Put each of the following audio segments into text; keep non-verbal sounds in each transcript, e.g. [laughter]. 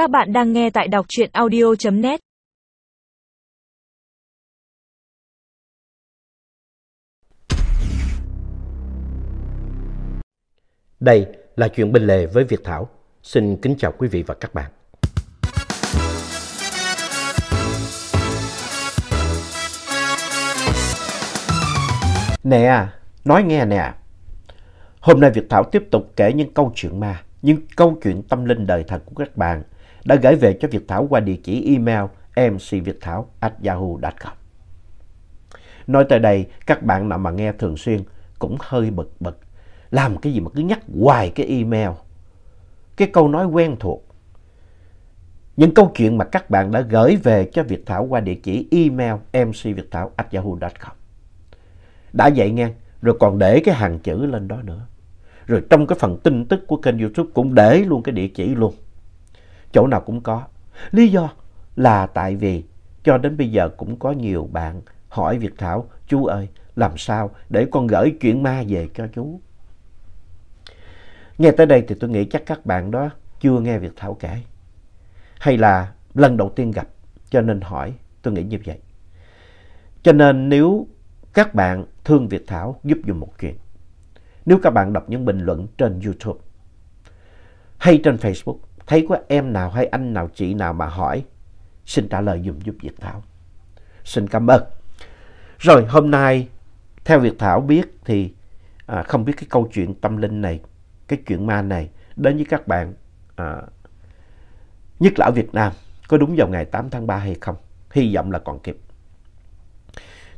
Các bạn đang nghe tại đọc truyện audio.net Đây là chuyện bên lề với Việt Thảo. Xin kính chào quý vị và các bạn. Nè, nói nghe nè. Hôm nay Việt Thảo tiếp tục kể những câu chuyện ma, những câu chuyện tâm linh đời thật của các bạn đã gửi về cho Việt Thảo qua địa chỉ email mcvietthao@yahoo.com. Nói tới đây, các bạn nào mà nghe thường xuyên cũng hơi bực bực. Làm cái gì mà cứ nhắc hoài cái email. Cái câu nói quen thuộc. Những câu chuyện mà các bạn đã gửi về cho Việt Thảo qua địa chỉ email mcvietthao@yahoo.com Đã vậy nghe, rồi còn để cái hàng chữ lên đó nữa. Rồi trong cái phần tin tức của kênh YouTube cũng để luôn cái địa chỉ luôn. Chỗ nào cũng có. Lý do là tại vì cho đến bây giờ cũng có nhiều bạn hỏi Việt Thảo, chú ơi, làm sao để con gửi chuyện ma về cho chú? Nghe tới đây thì tôi nghĩ chắc các bạn đó chưa nghe Việt Thảo kể. Hay là lần đầu tiên gặp cho nên hỏi, tôi nghĩ như vậy. Cho nên nếu các bạn thương Việt Thảo giúp dùm một chuyện. Nếu các bạn đọc những bình luận trên YouTube hay trên Facebook, thấy có em nào hay anh nào chị nào mà hỏi, xin trả lời dùm giúp Việt Thảo. Xin cảm ơn. Rồi hôm nay, theo Việt Thảo biết thì à, không biết cái câu chuyện tâm linh này, cái chuyện ma này đến với các bạn, à, nhất là ở Việt Nam, có đúng vào ngày 8 tháng 3 hay không? Hy vọng là còn kịp.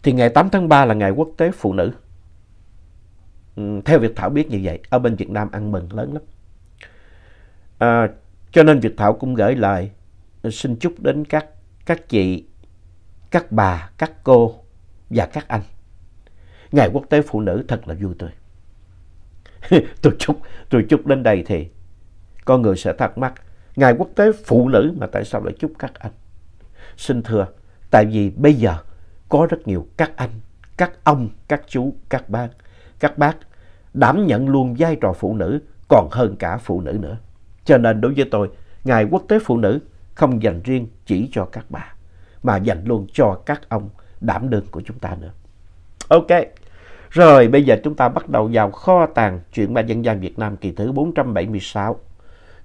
Thì ngày 8 tháng 3 là ngày quốc tế phụ nữ. Ừ, theo Việt Thảo biết như vậy, ở bên Việt Nam ăn mừng lớn lắm. À, cho nên Việt Thảo cũng gửi lời xin chúc đến các, các chị, các bà, các cô và các anh. Ngày quốc tế phụ nữ thật là vui tươi. [laughs] tôi chúc, tôi chúc đến đây thì con người sẽ thắc mắc. Ngày quốc tế phụ nữ mà tại sao lại chúc các anh? Xin thưa, tại vì bây giờ có rất nhiều các anh, các ông, các chú, các bác, các bác đảm nhận luôn vai trò phụ nữ còn hơn cả phụ nữ nữa. Cho nên đối với tôi, Ngày Quốc tế Phụ nữ không dành riêng chỉ cho các bà, mà dành luôn cho các ông đảm đương của chúng ta nữa. Ok, rồi bây giờ chúng ta bắt đầu vào kho tàng chuyện ma dân gian Việt Nam kỳ thứ 476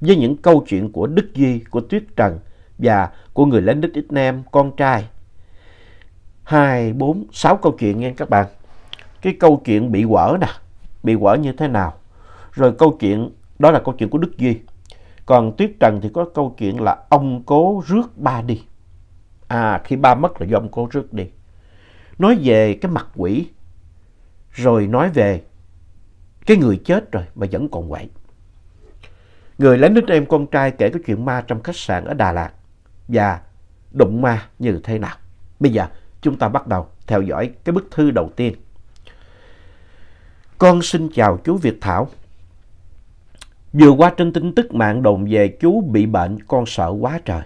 với những câu chuyện của Đức Duy, của Tuyết Trần và của người lính Đức Ít Nam, con trai. Hai, bốn, sáu câu chuyện nghe các bạn. Cái câu chuyện bị quở nè, bị quở như thế nào. Rồi câu chuyện, đó là câu chuyện của Đức Duy. Còn Tuyết Trần thì có câu chuyện là ông cố rước ba đi. À, khi ba mất là do ông cố rước đi. Nói về cái mặt quỷ, rồi nói về cái người chết rồi mà vẫn còn quậy. Người lấy đích em con trai kể cái chuyện ma trong khách sạn ở Đà Lạt và đụng ma như thế nào. Bây giờ chúng ta bắt đầu theo dõi cái bức thư đầu tiên. Con xin chào chú Việt Thảo. Vừa qua trên tin tức mạng đồn về chú bị bệnh, con sợ quá trời.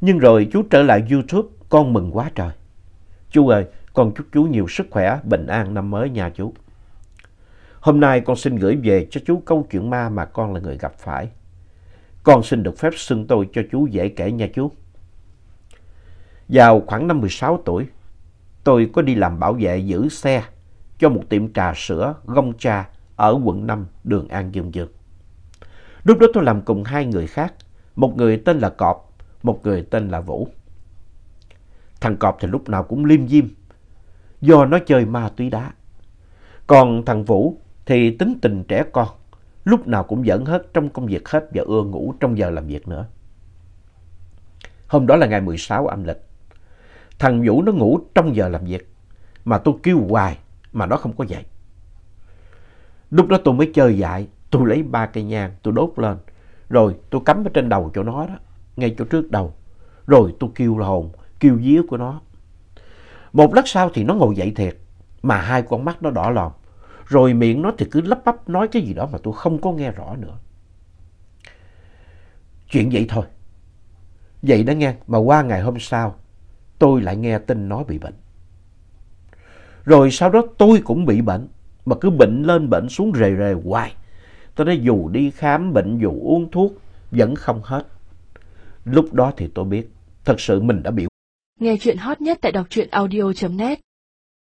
Nhưng rồi chú trở lại YouTube, con mừng quá trời. Chú ơi, con chúc chú nhiều sức khỏe, bình an năm mới nha chú. Hôm nay con xin gửi về cho chú câu chuyện ma mà con là người gặp phải. Con xin được phép xưng tôi cho chú dễ kể nha chú. Vào khoảng năm 16 tuổi, tôi có đi làm bảo vệ giữ xe cho một tiệm trà sữa gông cha ở quận 5, đường An Dương Dương. Lúc đó tôi làm cùng hai người khác, một người tên là Cọp, một người tên là Vũ. Thằng Cọp thì lúc nào cũng liêm diêm, do nó chơi ma túy đá. Còn thằng Vũ thì tính tình trẻ con, lúc nào cũng giỡn hết trong công việc hết và ưa ngủ trong giờ làm việc nữa. Hôm đó là ngày 16 âm lịch. Thằng Vũ nó ngủ trong giờ làm việc, mà tôi kêu hoài mà nó không có dậy. Lúc đó tôi mới chơi dại, tôi lấy ba cây nhang, tôi đốt lên. Rồi tôi cắm ở trên đầu chỗ nó đó, ngay chỗ trước đầu. Rồi tôi kêu hồn, kêu vía của nó. Một lát sau thì nó ngồi dậy thiệt, mà hai con mắt nó đỏ lòm. Rồi miệng nó thì cứ lắp bắp nói cái gì đó mà tôi không có nghe rõ nữa. Chuyện vậy thôi. Vậy đó nghe, mà qua ngày hôm sau, tôi lại nghe tin nó bị bệnh. Rồi sau đó tôi cũng bị bệnh, mà cứ bệnh lên bệnh xuống rề rề hoài. Tôi nói dù đi khám bệnh, dù uống thuốc, vẫn không hết. lúc đó thì tôi biết thật sự mình đã bị Nghe chuyện hot nhất tại đọc truyện audio.net